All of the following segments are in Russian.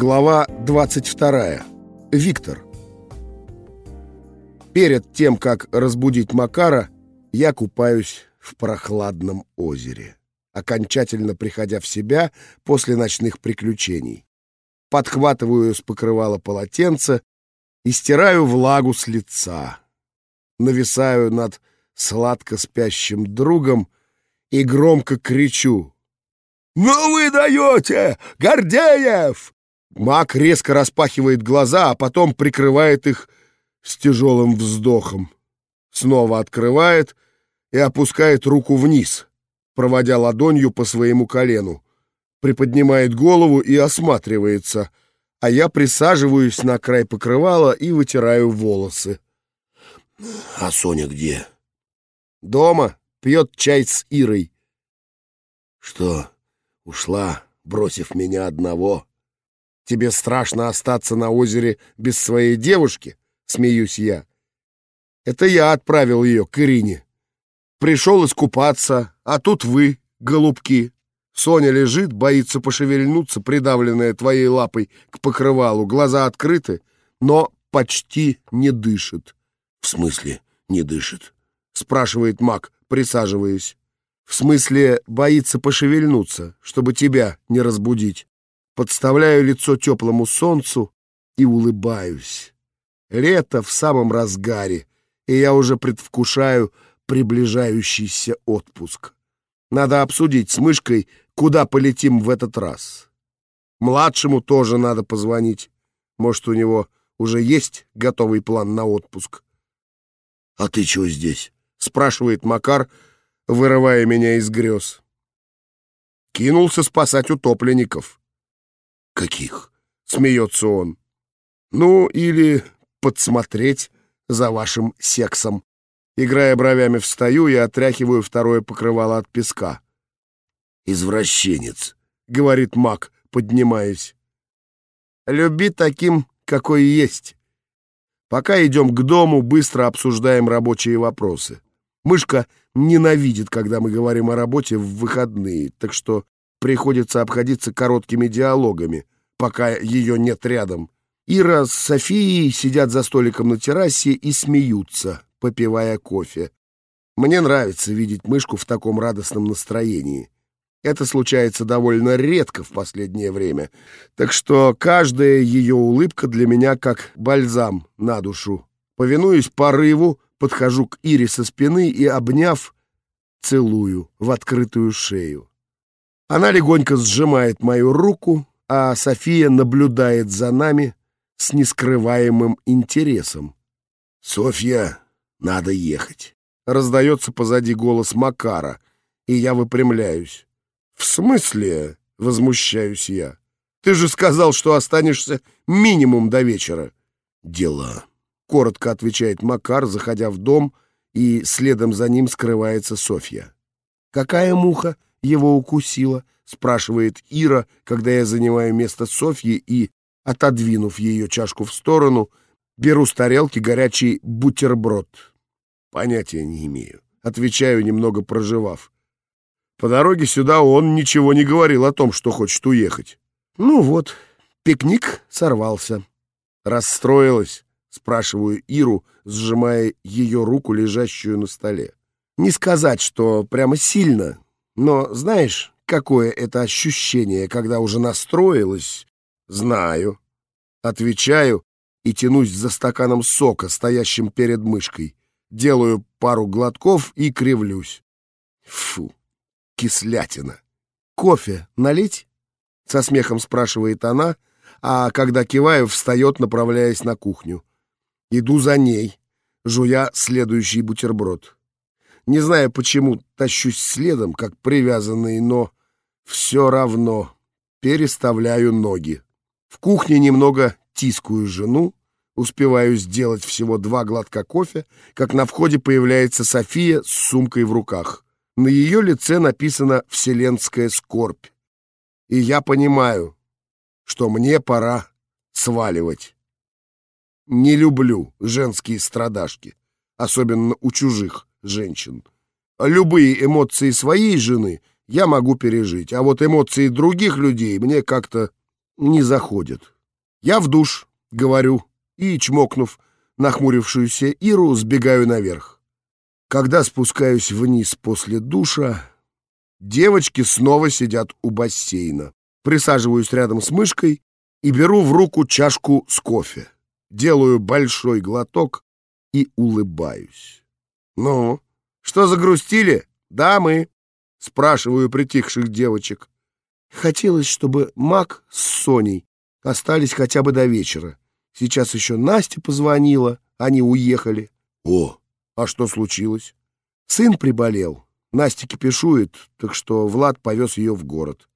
Глава 22. Виктор. Перед тем, как разбудить Макара, я купаюсь в прохладном озере, окончательно приходя в себя после ночных приключений. Подхватываю с покрывала полотенце и стираю влагу с лица. Нависаю над сладко спящим другом и громко кричу. «Ну вы даете, Гордеев!» Мак резко распахивает глаза, а потом прикрывает их с тяжелым вздохом. Снова открывает и опускает руку вниз, проводя ладонью по своему колену. Приподнимает голову и осматривается, а я присаживаюсь на край покрывала и вытираю волосы. «А Соня где?» «Дома. Пьет чай с Ирой». «Что, ушла, бросив меня одного?» Тебе страшно остаться на озере без своей девушки?» — смеюсь я. «Это я отправил ее к Ирине. Пришел искупаться, а тут вы, голубки. Соня лежит, боится пошевельнуться, придавленная твоей лапой к покрывалу, глаза открыты, но почти не дышит». «В смысле не дышит?» — спрашивает маг, присаживаясь. «В смысле боится пошевельнуться, чтобы тебя не разбудить» подставляю лицо теплому солнцу и улыбаюсь. Лето в самом разгаре, и я уже предвкушаю приближающийся отпуск. Надо обсудить с мышкой, куда полетим в этот раз. Младшему тоже надо позвонить. Может, у него уже есть готовый план на отпуск. — А ты чего здесь? — спрашивает Макар, вырывая меня из грез. Кинулся спасать утопленников. «Каких?» — смеется он. «Ну, или подсмотреть за вашим сексом». Играя бровями, встаю и отряхиваю второе покрывало от песка. «Извращенец», — говорит маг, поднимаясь. «Люби таким, какой есть». Пока идем к дому, быстро обсуждаем рабочие вопросы. Мышка ненавидит, когда мы говорим о работе в выходные, так что приходится обходиться короткими диалогами, пока ее нет рядом. Ира с Софией сидят за столиком на террасе и смеются, попивая кофе. Мне нравится видеть мышку в таком радостном настроении. Это случается довольно редко в последнее время, так что каждая ее улыбка для меня как бальзам на душу. Повинуюсь порыву, подхожу к Ире со спины и, обняв, целую в открытую шею. Она легонько сжимает мою руку, а София наблюдает за нами с нескрываемым интересом. «Софья, надо ехать!» Раздается позади голос Макара, и я выпрямляюсь. «В смысле?» — возмущаюсь я. «Ты же сказал, что останешься минимум до вечера». «Дела», — коротко отвечает Макар, заходя в дом, и следом за ним скрывается Софья. «Какая муха его укусила?» спрашивает Ира, когда я занимаю место Софьи и, отодвинув ее чашку в сторону, беру с тарелки горячий бутерброд. Понятия не имею. Отвечаю, немного проживав. По дороге сюда он ничего не говорил о том, что хочет уехать. Ну вот, пикник сорвался. Расстроилась, спрашиваю Иру, сжимая ее руку, лежащую на столе. Не сказать, что прямо сильно, но, знаешь, какое это ощущение, когда уже настроилась? Знаю. Отвечаю и тянусь за стаканом сока, стоящим перед мышкой. Делаю пару глотков и кривлюсь. Фу, кислятина. Кофе налить? Со смехом спрашивает она, а когда киваю, встает, направляясь на кухню. Иду за ней, жуя следующий бутерброд. Не знаю, почему тащусь следом, как привязанный, но все равно переставляю ноги. В кухне немного тискую жену, успеваю сделать всего два глотка кофе, как на входе появляется София с сумкой в руках. На ее лице написано «Вселенская скорбь». И я понимаю, что мне пора сваливать. Не люблю женские страдашки, особенно у чужих женщин. Любые эмоции своей жены я могу пережить. А вот эмоции других людей мне как-то не заходит. Я в душ, говорю, и, чмокнув нахмурившуюся Иру, сбегаю наверх. Когда спускаюсь вниз после душа, девочки снова сидят у бассейна. Присаживаюсь рядом с мышкой и беру в руку чашку с кофе. Делаю большой глоток и улыбаюсь. «Ну, что загрустили, дамы?» — спрашиваю притихших девочек. Хотелось, чтобы Мак с Соней остались хотя бы до вечера. Сейчас еще Настя позвонила, они уехали. О, а что случилось? Сын приболел. Настя кипишует, так что Влад повез ее в город.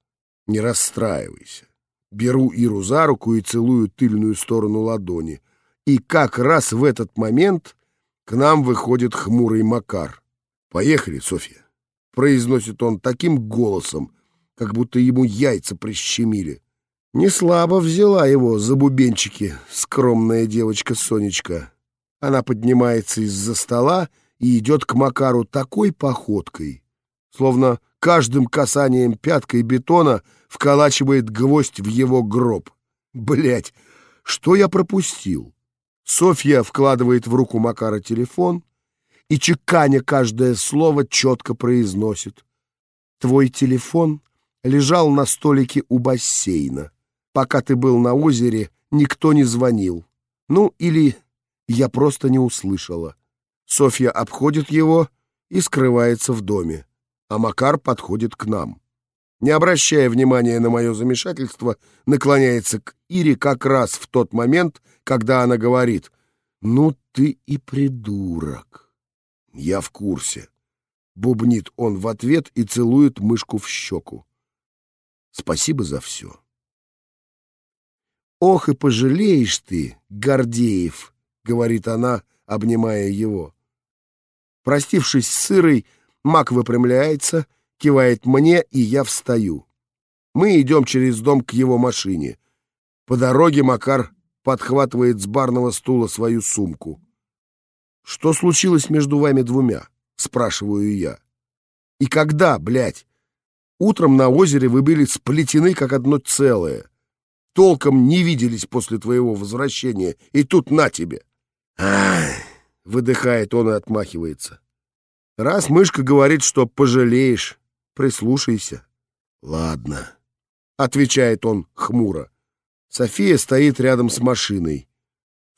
Не расстраивайся. Беру Иру за руку и целую тыльную сторону ладони. И как раз в этот момент к нам выходит хмурый Макар. «Поехали, Софья», — произносит он таким голосом, как будто ему яйца прищемили. Не слабо взяла его за бубенчики скромная девочка Сонечка. Она поднимается из-за стола и идет к Макару такой походкой, словно каждым касанием пяткой бетона вколачивает гвоздь в его гроб. Блять, что я пропустил? Софья вкладывает в руку Макара телефон и, чеканя каждое слово, четко произносит. «Твой телефон лежал на столике у бассейна. Пока ты был на озере, никто не звонил. Ну, или я просто не услышала. Софья обходит его и скрывается в доме, а Макар подходит к нам. Не обращая внимания на мое замешательство, наклоняется к Ире как раз в тот момент, когда она говорит «Ну ты и придурок». «Я в курсе», — бубнит он в ответ и целует мышку в щеку. «Спасибо за все». «Ох и пожалеешь ты, Гордеев!» — говорит она, обнимая его. Простившись с сырой, маг выпрямляется, кивает мне, и я встаю. Мы идем через дом к его машине. По дороге Макар подхватывает с барного стула свою сумку. «Что случилось между вами двумя?» — спрашиваю я. «И когда, блядь? Утром на озере вы были сплетены как одно целое» толком не виделись после твоего возвращения, и тут на тебе. Выдыхает он и отмахивается. Раз мышка говорит, что пожалеешь, прислушайся. Ладно, отвечает он хмуро. София стоит рядом с машиной.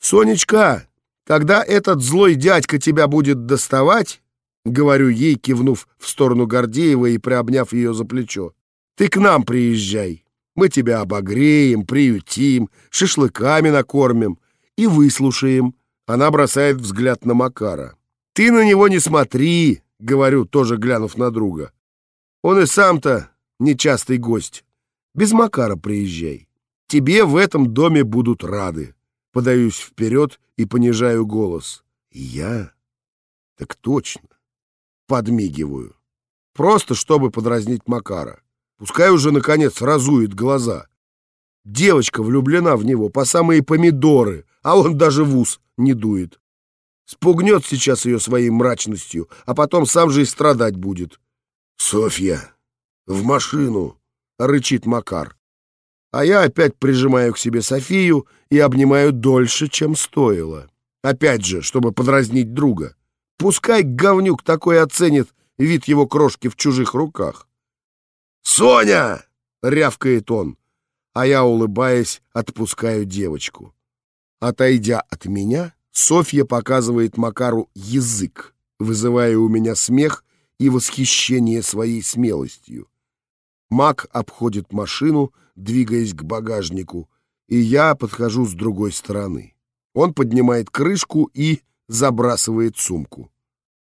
Сонечка, когда этот злой дядька тебя будет доставать, говорю ей, кивнув в сторону Гордеева и приобняв ее за плечо, ты к нам приезжай. Мы тебя обогреем, приютим, шашлыками накормим и выслушаем. Она бросает взгляд на Макара. Ты на него не смотри, говорю, тоже глянув на друга. Он и сам-то нечастый гость. Без Макара приезжай. Тебе в этом доме будут рады. Подаюсь вперед и понижаю голос. Я? Так точно. Подмигиваю. Просто чтобы подразнить Макара. Пускай уже, наконец, разует глаза. Девочка влюблена в него по самые помидоры, а он даже в ус не дует. Спугнет сейчас ее своей мрачностью, а потом сам же и страдать будет. «Софья, в машину!» — рычит Макар. А я опять прижимаю к себе Софию и обнимаю дольше, чем стоило. Опять же, чтобы подразнить друга. Пускай говнюк такой оценит вид его крошки в чужих руках. «Соня!» — рявкает он, а я, улыбаясь, отпускаю девочку. Отойдя от меня, Софья показывает Макару язык, вызывая у меня смех и восхищение своей смелостью. Мак обходит машину, двигаясь к багажнику, и я подхожу с другой стороны. Он поднимает крышку и забрасывает сумку.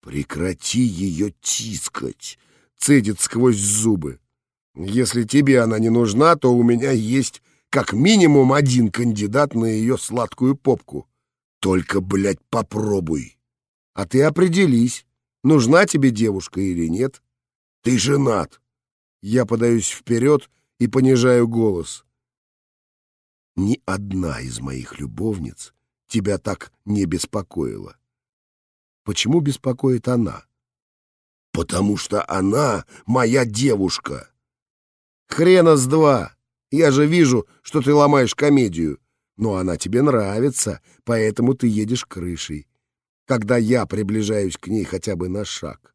«Прекрати ее тискать!» — цедит сквозь зубы. Если тебе она не нужна, то у меня есть как минимум один кандидат на ее сладкую попку. Только, блядь, попробуй. А ты определись, нужна тебе девушка или нет. Ты женат. Я подаюсь вперед и понижаю голос. Ни одна из моих любовниц тебя так не беспокоила. Почему беспокоит она? Потому что она моя девушка. Хрена с два. Я же вижу, что ты ломаешь комедию. Но она тебе нравится, поэтому ты едешь крышей, когда я приближаюсь к ней хотя бы на шаг.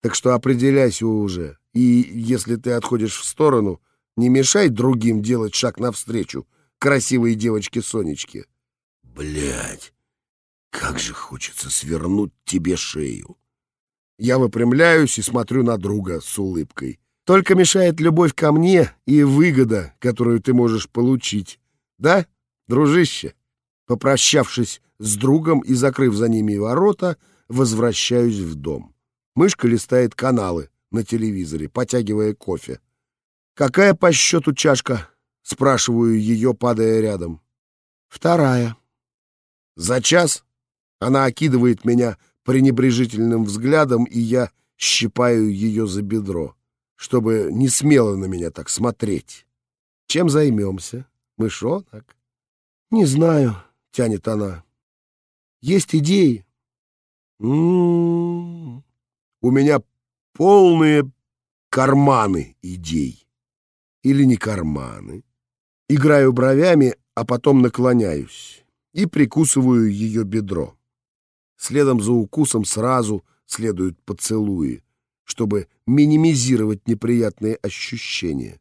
Так что определяйся уже, и если ты отходишь в сторону, не мешай другим делать шаг навстречу красивой девочке Сонечке. Блядь, как же хочется свернуть тебе шею. Я выпрямляюсь и смотрю на друга с улыбкой. Только мешает любовь ко мне и выгода, которую ты можешь получить. Да, дружище? Попрощавшись с другом и закрыв за ними ворота, возвращаюсь в дом. Мышка листает каналы на телевизоре, потягивая кофе. «Какая по счету чашка?» — спрашиваю ее, падая рядом. «Вторая». «За час?» Она окидывает меня пренебрежительным взглядом, и я щипаю ее за бедро, чтобы не смело на меня так смотреть. «Чем займемся, мышонок?» «Не знаю», — тянет она. «Есть идеи?» М -м -м. У меня полные карманы идей. Или не карманы. Играю бровями, а потом наклоняюсь и прикусываю ее бедро. Следом за укусом сразу следуют поцелуи, чтобы минимизировать неприятные ощущения.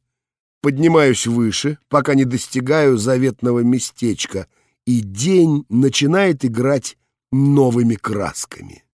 Поднимаюсь выше, пока не достигаю заветного местечка, и день начинает играть новыми красками.